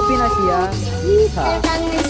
Novin Asia. Yeehaw.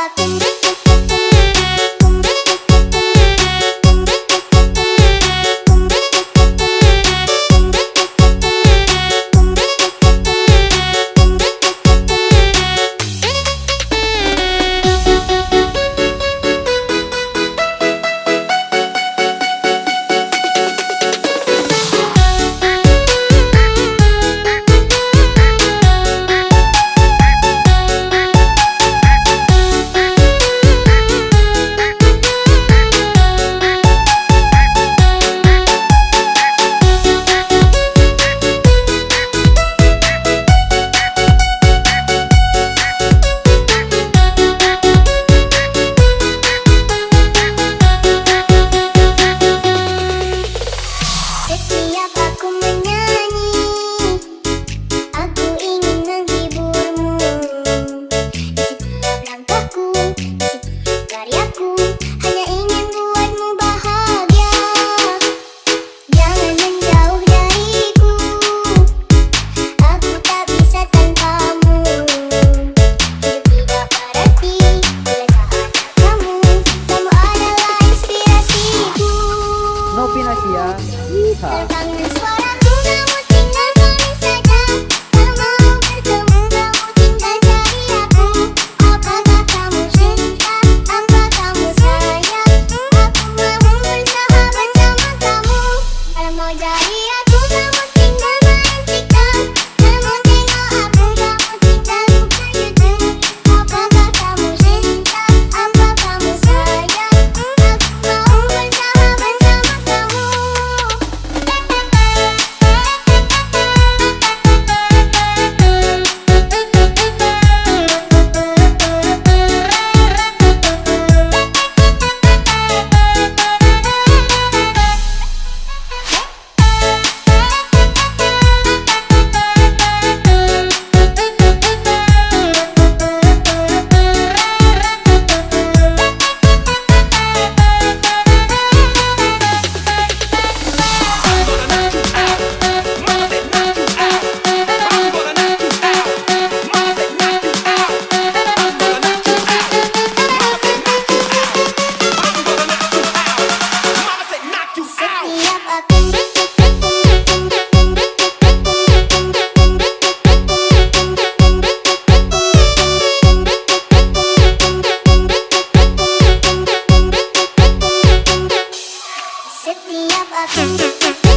I in the Pinasia. Yeehaw! Hit me up, up.